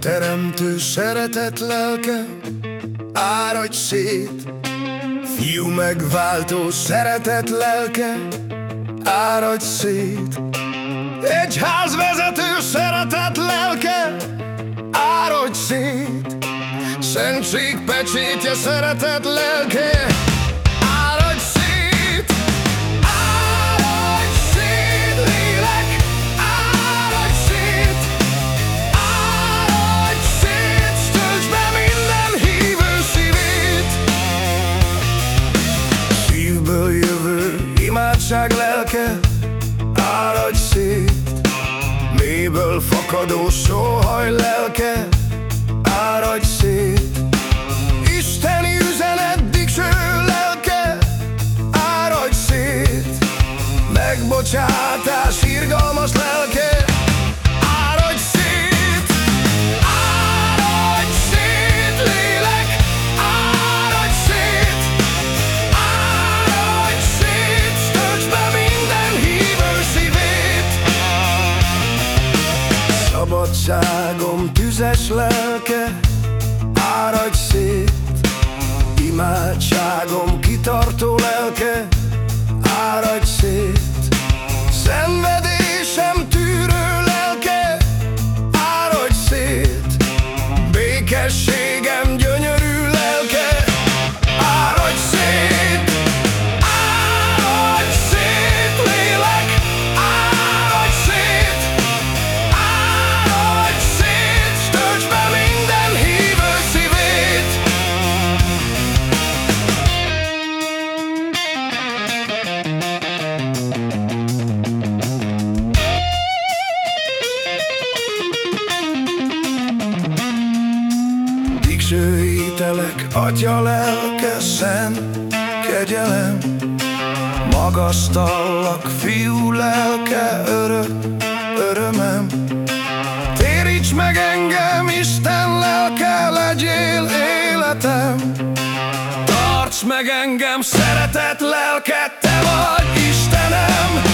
teremtő szeretet lelke, áradj szét. Fiú megváltó szeretet lelke, áradj szét. Egy házvezető szeretet lelke, áradj szét. Szentség pecsétje szeretet lelke, imádság lelke, áradj szét. Mélyből fakadó sóhaj lelke, áradj szét. Isteni üzenet dicső lelke, áradj szét. Megbocsátás Szabadságom tüzes lelke, áradj szét. Imádságom kitartó lelke, áradj szét. Szenvedésem tűrő lelke, áradj szét. Békességem Végső ételek, atya lelke, szent kegyelem. Magasztallak, fiú lelke, örök örömem. Téríts meg engem, Isten lelke, legyél életem. Tarts meg engem, szeretet lelke, te vagy Istenem